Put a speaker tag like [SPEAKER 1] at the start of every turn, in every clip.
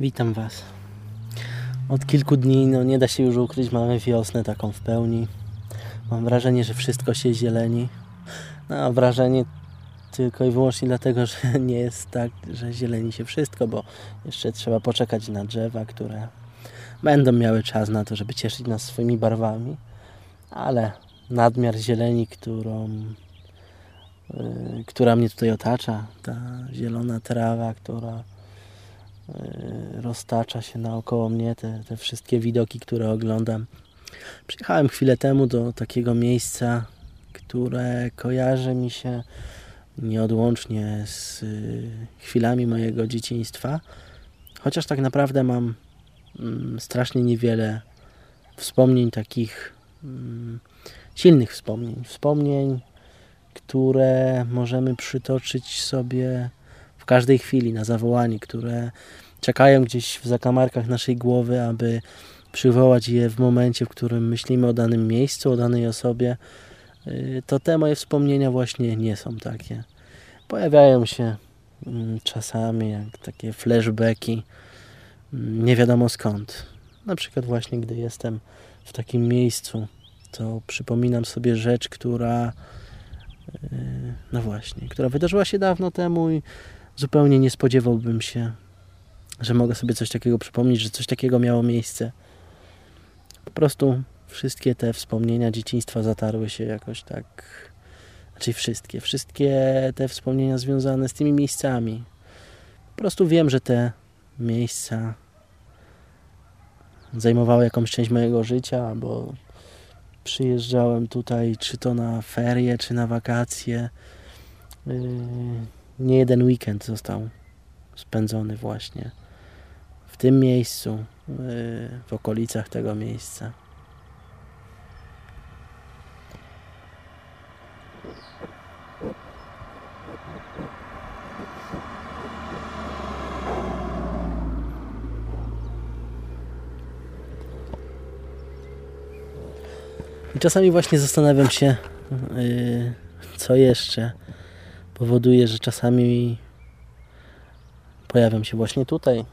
[SPEAKER 1] Witam Was. Od kilku dni, no nie da się już ukryć, mamy wiosnę taką w pełni. Mam wrażenie, że wszystko się zieleni. No, wrażenie tylko i wyłącznie dlatego, że nie jest tak, że zieleni się wszystko, bo jeszcze trzeba poczekać na drzewa, które będą miały czas na to, żeby cieszyć nas swoimi barwami, ale nadmiar zieleni, którą, yy, która mnie tutaj otacza, ta zielona trawa, która roztacza się naokoło mnie, te, te wszystkie widoki, które oglądam. Przyjechałem chwilę temu do takiego miejsca, które kojarzy mi się nieodłącznie z y, chwilami mojego dzieciństwa, chociaż tak naprawdę mam mm, strasznie niewiele wspomnień takich mm, silnych wspomnień, wspomnień, które możemy przytoczyć sobie w każdej chwili na zawołanie, które czekają gdzieś w zakamarkach naszej głowy, aby przywołać je w momencie, w którym myślimy o danym miejscu, o danej osobie, y, to te moje wspomnienia właśnie nie są takie. Pojawiają się mm, czasami jak takie flashbacki, mm, nie wiadomo skąd. Na przykład właśnie gdy jestem w takim miejscu, to przypominam sobie rzecz, która y, no właśnie, która wydarzyła się dawno temu i zupełnie nie spodziewałbym się, że mogę sobie coś takiego przypomnieć, że coś takiego miało miejsce. Po prostu wszystkie te wspomnienia dzieciństwa zatarły się jakoś tak, znaczy wszystkie, wszystkie te wspomnienia związane z tymi miejscami. Po prostu wiem, że te miejsca zajmowały jakąś część mojego życia, bo przyjeżdżałem tutaj, czy to na ferie, czy na wakacje. Nie jeden weekend został spędzony właśnie w tym miejscu, yy, w okolicach tego miejsca. I czasami właśnie zastanawiam się, yy, co jeszcze powoduje, że czasami pojawiam się właśnie tutaj.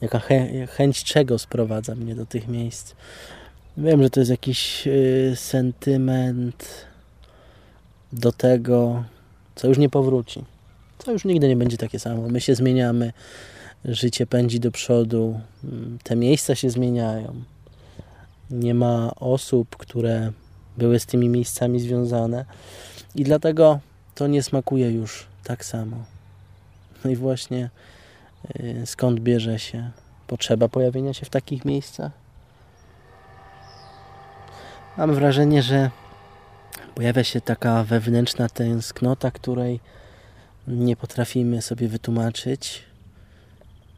[SPEAKER 1] Jaka chę chęć czego sprowadza mnie do tych miejsc. Wiem, że to jest jakiś yy, sentyment do tego, co już nie powróci. Co już nigdy nie będzie takie samo. My się zmieniamy, życie pędzi do przodu, te miejsca się zmieniają nie ma osób, które były z tymi miejscami związane i dlatego to nie smakuje już tak samo. No i właśnie y, skąd bierze się potrzeba pojawienia się w takich miejscach? Mam wrażenie, że pojawia się taka wewnętrzna tęsknota, której nie potrafimy sobie wytłumaczyć.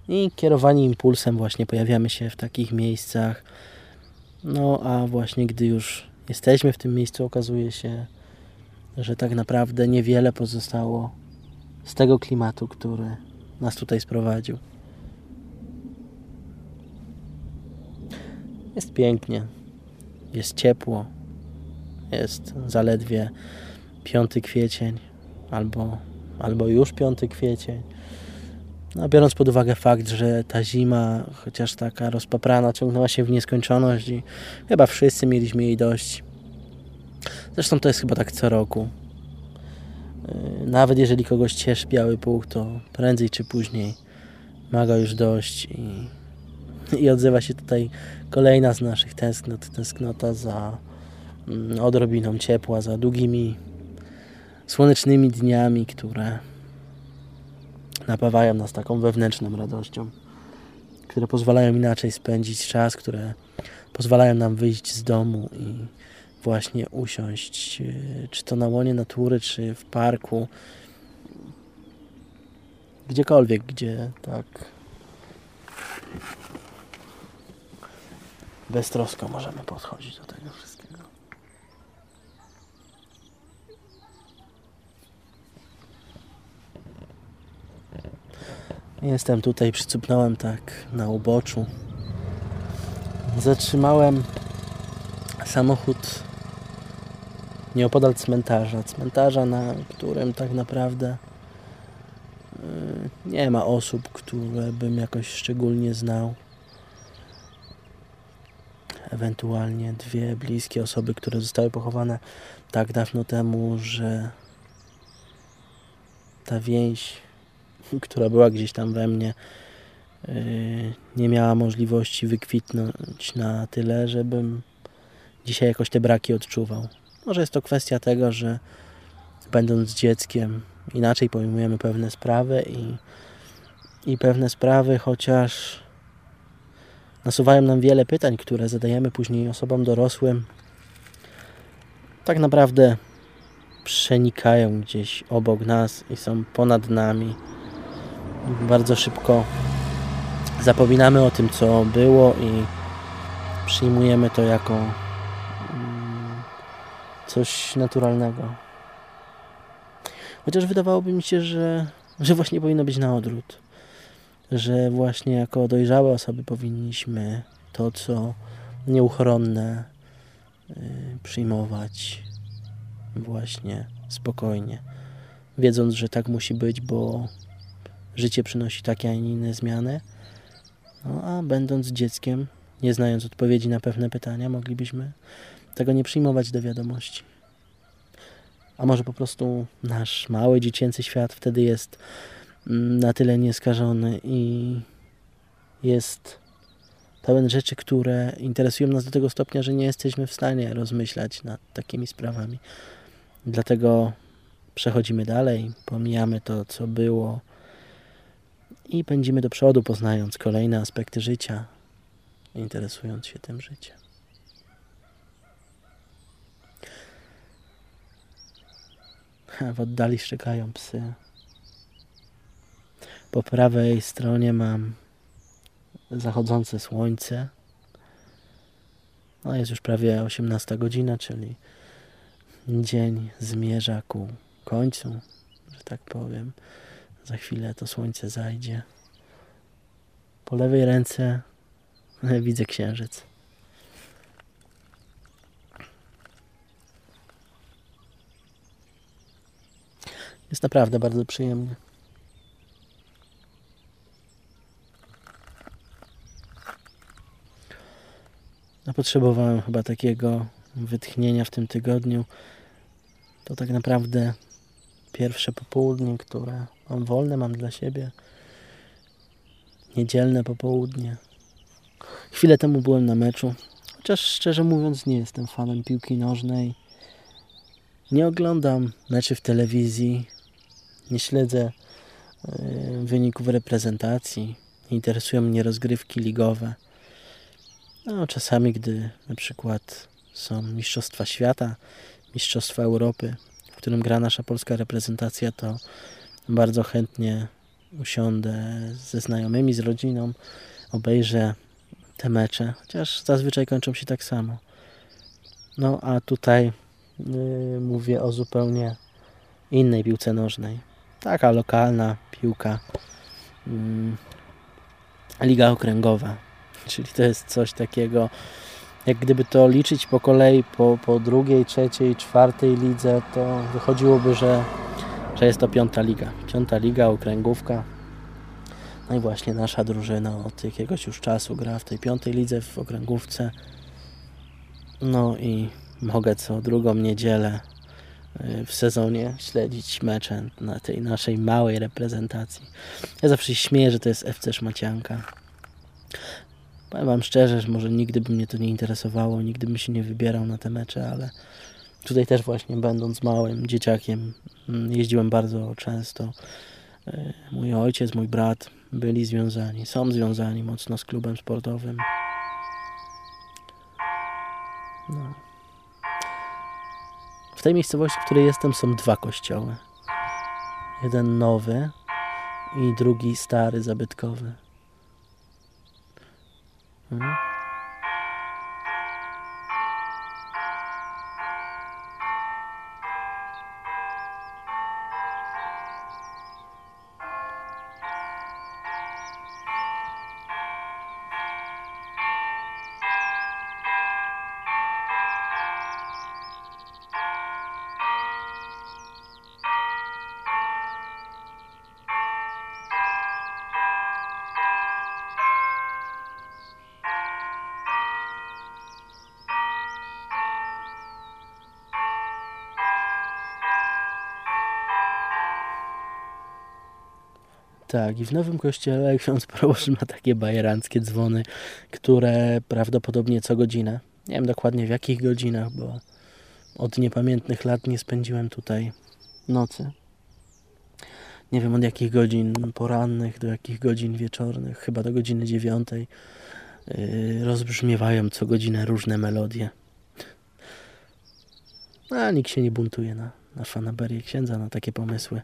[SPEAKER 1] I kierowani impulsem właśnie pojawiamy się w takich miejscach, no a właśnie gdy już jesteśmy w tym miejscu, okazuje się, że tak naprawdę niewiele pozostało z tego klimatu, który nas tutaj sprowadził. Jest pięknie, jest ciepło, jest zaledwie 5 kwiecień albo, albo już 5 kwiecień. No, biorąc pod uwagę fakt, że ta zima, chociaż taka rozpaprana, ciągnęła się w nieskończoność i chyba wszyscy mieliśmy jej dość. Zresztą to jest chyba tak co roku. Yy, nawet jeżeli kogoś cieszy biały puch, to prędzej czy później ma go już dość i, i odzywa się tutaj kolejna z naszych tęsknot, tęsknota za mm, odrobiną ciepła, za długimi słonecznymi dniami, które napawają nas taką wewnętrzną radością, które pozwalają inaczej spędzić czas, które pozwalają nam wyjść z domu i właśnie usiąść, e, czy to na łonie natury, czy w parku, gdziekolwiek, gdzie tak beztrosko możemy podchodzić do tego wszystkiego. Jestem tutaj, przycupnąłem tak na uboczu. Zatrzymałem samochód nieopodal cmentarza. Cmentarza, na którym tak naprawdę nie ma osób, które bym jakoś szczególnie znał. Ewentualnie dwie bliskie osoby, które zostały pochowane tak dawno temu, że ta więź, która była gdzieś tam we mnie, yy, nie miała możliwości wykwitnąć na tyle, żebym dzisiaj jakoś te braki odczuwał. Może jest to kwestia tego, że będąc dzieckiem inaczej pojmujemy pewne sprawy i, i pewne sprawy, chociaż nasuwają nam wiele pytań, które zadajemy później osobom dorosłym, tak naprawdę przenikają gdzieś obok nas i są ponad nami. Bardzo szybko zapominamy o tym, co było i przyjmujemy to jako coś naturalnego. Chociaż wydawałoby mi się, że, że właśnie powinno być na odwrót. Że właśnie jako dojrzałe osoby powinniśmy to, co nieuchronne, yy, przyjmować właśnie spokojnie, wiedząc, że tak musi być, bo życie przynosi takie, a nie inne zmiany. No a będąc dzieckiem, nie znając odpowiedzi na pewne pytania, moglibyśmy tego nie przyjmować do wiadomości. A może po prostu nasz mały dziecięcy świat wtedy jest mm, na tyle nieskażony i jest pełen rzeczy, które interesują nas do tego stopnia, że nie jesteśmy w stanie rozmyślać nad takimi sprawami. Dlatego przechodzimy dalej, pomijamy to, co było i pędzimy do przodu, poznając kolejne aspekty życia, interesując się tym życiem. W oddali szczekają psy. Po prawej stronie mam zachodzące słońce. No jest już prawie 18 godzina, czyli dzień zmierza ku końcu, że tak powiem. Za chwilę to słońce zajdzie. Po lewej ręce widzę księżyc. Jest naprawdę bardzo przyjemnie. No, potrzebowałem chyba takiego wytchnienia w tym tygodniu. To tak naprawdę pierwsze popołudnie, które mam wolne, mam dla siebie. Niedzielne popołudnie. Chwilę temu byłem na meczu, chociaż szczerze mówiąc nie jestem fanem piłki nożnej. Nie oglądam meczy w telewizji, nie śledzę e, wyników reprezentacji, nie interesują mnie rozgrywki ligowe. No, czasami, gdy na przykład są Mistrzostwa Świata, Mistrzostwa Europy, w którym gra nasza polska reprezentacja, to bardzo chętnie usiądę ze znajomymi, z rodziną, obejrzę te mecze, chociaż zazwyczaj kończą się tak samo. No a tutaj yy, mówię o zupełnie innej piłce nożnej. Taka lokalna piłka. Yy, Liga Okręgowa. Czyli to jest coś takiego, jak gdyby to liczyć po kolei po, po drugiej, trzeciej, czwartej lidze, to wychodziłoby, że, że jest to piąta liga. Piąta liga, okręgówka. No i właśnie nasza drużyna od jakiegoś już czasu gra w tej piątej lidze w okręgówce. No i mogę co drugą niedzielę w sezonie śledzić mecze na tej naszej małej reprezentacji. Ja zawsze się śmieję, że to jest FC Szmacianka. Powiem Wam szczerze, że może nigdy by mnie to nie interesowało, nigdy bym się nie wybierał na te mecze, ale tutaj też właśnie będąc małym dzieciakiem mm, jeździłem bardzo często. Y, mój ojciec, mój brat byli związani, są związani mocno z klubem sportowym. No. Tej miejscowości, w której jestem, są dwa kościoły. Jeden nowy i drugi stary, zabytkowy. Mhm. Tak, i w Nowym Kościele ksiądz proboszcz ma takie bajeranckie dzwony, które prawdopodobnie co godzinę, nie wiem dokładnie w jakich godzinach, bo od niepamiętnych lat nie spędziłem tutaj nocy. Nie wiem od jakich godzin porannych do jakich godzin wieczornych, chyba do godziny dziewiątej, yy, rozbrzmiewają co godzinę różne melodie. A nikt się nie buntuje na, na fanaberię księdza, na takie pomysły.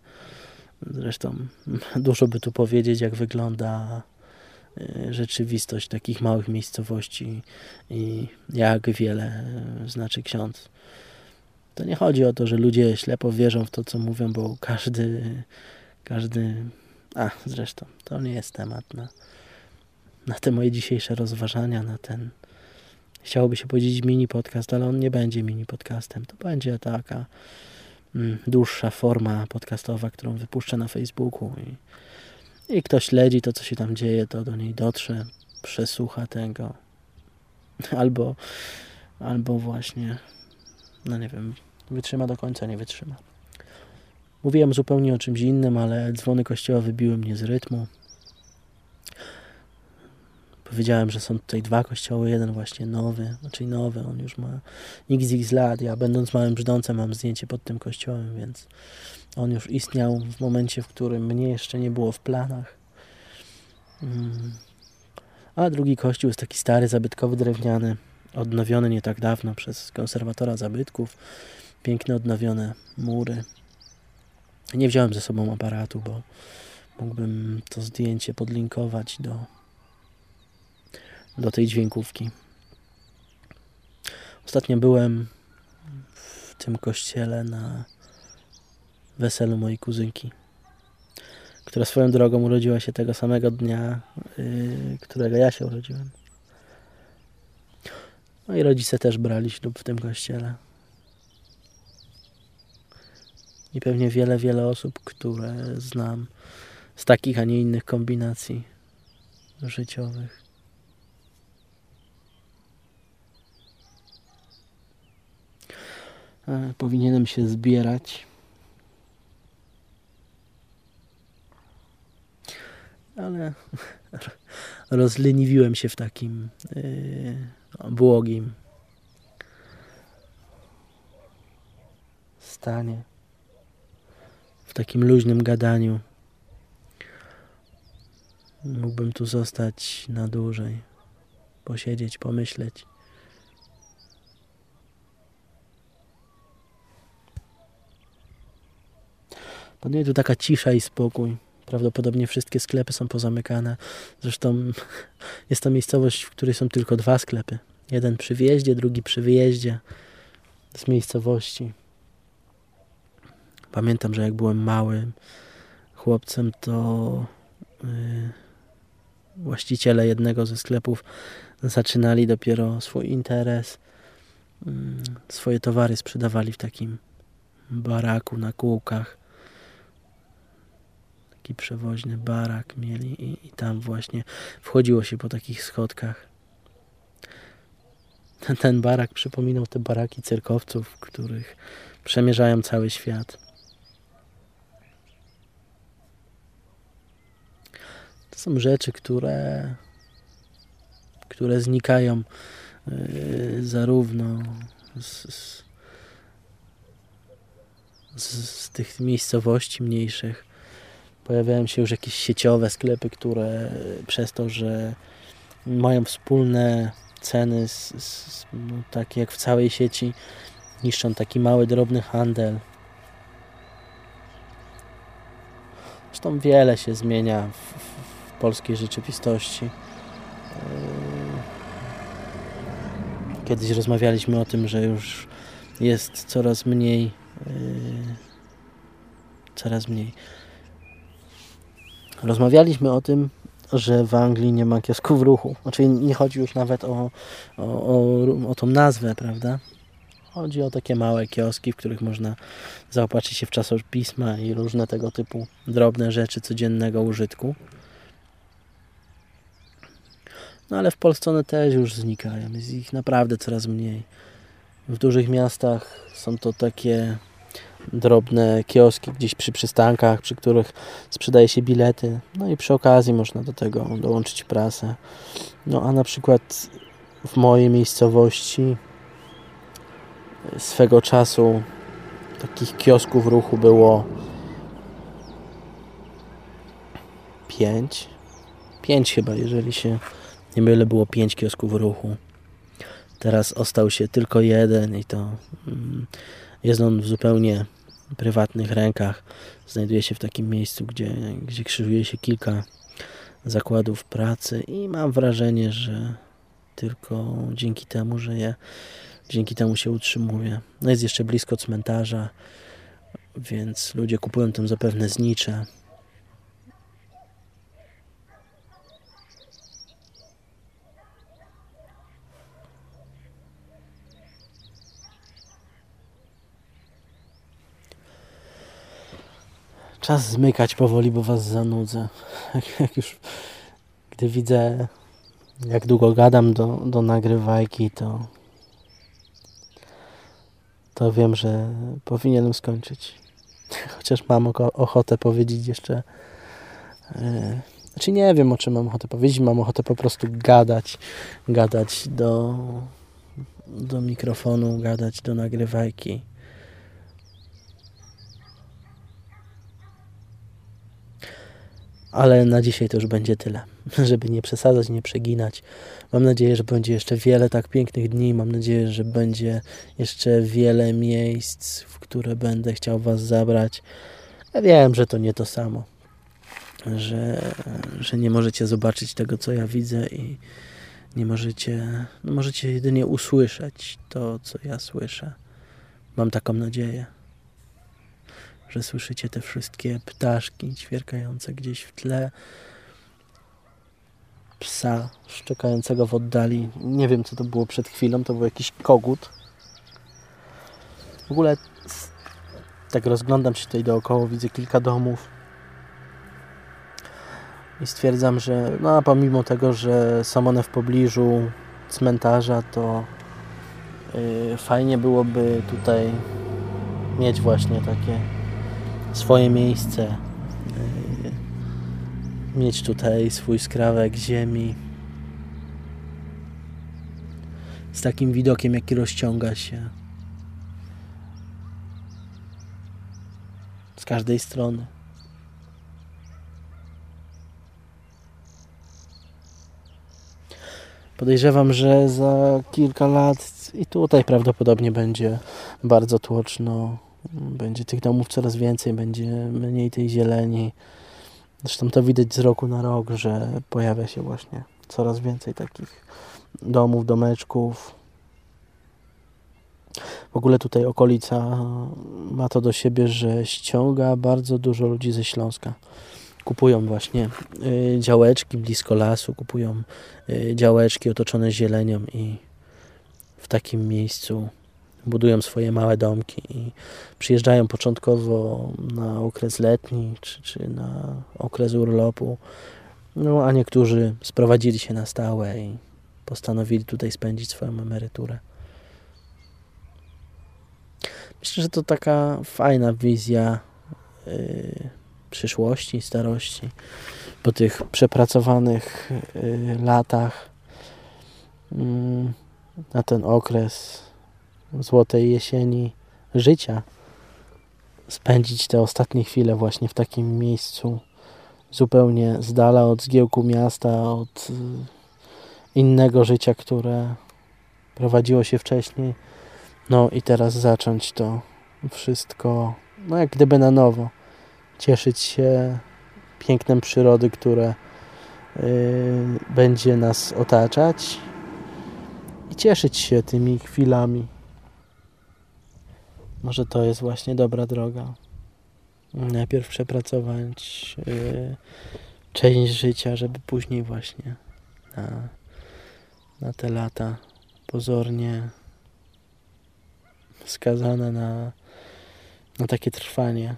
[SPEAKER 1] Zresztą dużo by tu powiedzieć, jak wygląda y, rzeczywistość takich małych miejscowości i jak wiele y, znaczy ksiądz. To nie chodzi o to, że ludzie ślepo wierzą w to, co mówią, bo każdy, każdy, a zresztą to nie jest temat na, na te moje dzisiejsze rozważania, na ten, chciałoby się powiedzieć mini podcast, ale on nie będzie mini podcastem. To będzie taka dłuższa forma podcastowa, którą wypuszczę na Facebooku i, i kto śledzi to, co się tam dzieje, to do niej dotrze, przesłucha tego albo, albo właśnie no nie wiem, wytrzyma do końca, nie wytrzyma. Mówiłem zupełnie o czymś innym, ale dzwony kościoła wybiły mnie z rytmu. Powiedziałem, że są tutaj dwa kościoły, jeden właśnie nowy, znaczy nowy, on już ma xx lat. Ja będąc małym brzdącem mam zdjęcie pod tym kościołem, więc on już istniał w momencie, w którym mnie jeszcze nie było w planach. Mm. A drugi kościół jest taki stary, zabytkowy, drewniany, odnowiony nie tak dawno przez konserwatora zabytków. Piękne, odnowione mury. Nie wziąłem ze sobą aparatu, bo mógłbym to zdjęcie podlinkować do do tej dźwiękówki. Ostatnio byłem w tym kościele na weselu mojej kuzynki, która swoją drogą urodziła się tego samego dnia, yy, którego ja się urodziłem. No i rodzice też brali ślub w tym kościele. I pewnie wiele, wiele osób, które znam z takich, a nie innych kombinacji życiowych. Powinienem się zbierać. Ale rozleniwiłem się w takim yy, błogim stanie, w takim luźnym gadaniu. Mógłbym tu zostać na dłużej, posiedzieć, pomyśleć. Panuje tu taka cisza i spokój. Prawdopodobnie wszystkie sklepy są pozamykane. Zresztą jest to miejscowość, w której są tylko dwa sklepy. Jeden przy wjeździe, drugi przy wyjeździe z miejscowości. Pamiętam, że jak byłem małym chłopcem, to yy, właściciele jednego ze sklepów zaczynali dopiero swój interes. Yy, swoje towary sprzedawali w takim baraku na kółkach taki przewoźny barak mieli i, i tam właśnie wchodziło się po takich schodkach. Ten, barak przypominał te baraki cyrkowców, których przemierzają cały świat. To są rzeczy, które, które znikają yy, zarówno z, z, z tych miejscowości mniejszych, Pojawiają się już jakieś sieciowe sklepy, które przez to, że mają wspólne ceny, z, z, no, takie jak w całej sieci, niszczą taki mały, drobny handel. Zresztą wiele się zmienia w, w polskiej rzeczywistości. Yy, kiedyś rozmawialiśmy o tym, że już jest coraz mniej, yy, coraz mniej Rozmawialiśmy o tym, że w Anglii nie ma kiosków ruchu. Znaczy nie chodzi już nawet o, o, o, o tą nazwę, prawda? Chodzi o takie małe kioski, w których można zaopatrzyć się w czasopisma i różne tego typu drobne rzeczy codziennego użytku. No ale w Polsce one też już znikają. Jest ich naprawdę coraz mniej. W dużych miastach są to takie drobne kioski gdzieś przy przystankach, przy których sprzedaje się bilety. No i przy okazji można do tego dołączyć prasę. No a na przykład w mojej miejscowości swego czasu takich kiosków ruchu było pięć. Pięć chyba, jeżeli się nie mylę, było pięć kiosków ruchu. Teraz ostał się tylko jeden i to mm, jest on w zupełnie prywatnych rękach. Znajduje się w takim miejscu, gdzie, gdzie krzyżuje się kilka zakładów pracy i mam wrażenie, że tylko dzięki temu, że je dzięki temu się utrzymuje. No jest jeszcze blisko cmentarza, więc ludzie kupują tam zapewne znicze. Czas zmykać powoli, bo was zanudzę. Jak już, gdy widzę, jak długo gadam do, do nagrywajki, to, to wiem, że powinienem skończyć. Chociaż mam ochotę powiedzieć jeszcze. Yy, znaczy nie wiem, o czym mam ochotę powiedzieć. Mam ochotę po prostu gadać. Gadać do, do mikrofonu, gadać do nagrywajki. Ale na dzisiaj to już będzie tyle, żeby nie przesadzać, nie przeginać. Mam nadzieję, że będzie jeszcze wiele tak pięknych dni. Mam nadzieję, że będzie jeszcze wiele miejsc, w które będę chciał Was zabrać. Ja wiem, że to nie to samo, że, że nie możecie zobaczyć tego, co ja widzę i nie możecie, no możecie jedynie usłyszeć to, co ja słyszę. Mam taką nadzieję że słyszycie te wszystkie ptaszki ćwierkające gdzieś w tle, psa szczekającego w oddali. Nie wiem, co to było przed chwilą, to był jakiś kogut. W ogóle tak rozglądam się tutaj dookoła, widzę kilka domów i stwierdzam, że no, pomimo tego, że są one w pobliżu cmentarza, to yy, fajnie byłoby tutaj mieć właśnie takie swoje miejsce, e, mieć tutaj swój skrawek ziemi z takim widokiem, jaki rozciąga się z każdej strony. Podejrzewam, że za kilka lat i tutaj prawdopodobnie będzie bardzo tłoczno będzie tych domów coraz więcej, będzie mniej tej zieleni. Zresztą to widać z roku na rok, że pojawia się właśnie coraz więcej takich domów, domeczków. W ogóle tutaj okolica ma to do siebie, że ściąga bardzo dużo ludzi ze Śląska. Kupują właśnie y, działeczki blisko lasu, kupują y, działeczki otoczone zielenią i w takim miejscu budują swoje małe domki i przyjeżdżają początkowo na okres letni czy, czy na okres urlopu, no a niektórzy sprowadzili się na stałe i postanowili tutaj spędzić swoją emeryturę. Myślę, że to taka fajna wizja yy, przyszłości, starości po tych przepracowanych yy, latach yy, na ten okres złotej jesieni życia spędzić te ostatnie chwile właśnie w takim miejscu zupełnie z dala od zgiełku miasta, od y, innego życia, które prowadziło się wcześniej. No i teraz zacząć to wszystko, no jak gdyby na nowo. Cieszyć się pięknem przyrody, które yy, będzie nas otaczać i cieszyć się tymi chwilami. Może to jest właśnie dobra droga. Najpierw przepracować yy, część życia, żeby później właśnie na, na te lata pozornie skazane na, na takie trwanie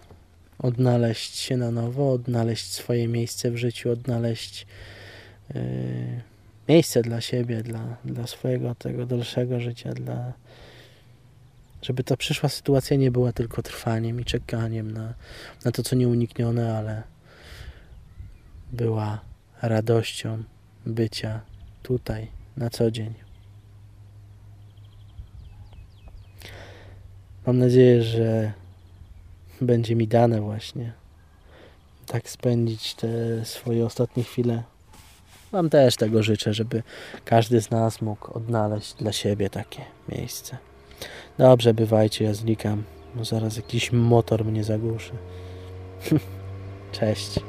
[SPEAKER 1] odnaleźć się na nowo, odnaleźć swoje miejsce w życiu, odnaleźć yy, miejsce dla siebie, dla, dla swojego tego dalszego życia, dla Żeby ta przyszła sytuacja nie była tylko trwaniem i czekaniem na, na to, co nieuniknione, ale była radością bycia tutaj na co dzień. Mam nadzieję, że będzie mi dane właśnie tak spędzić te swoje ostatnie chwile. Wam też tego życzę, żeby każdy z nas mógł odnaleźć dla siebie takie miejsce. Dobrze, bywajcie, ja znikam. No zaraz jakiś motor mnie zagłuszy. Cześć.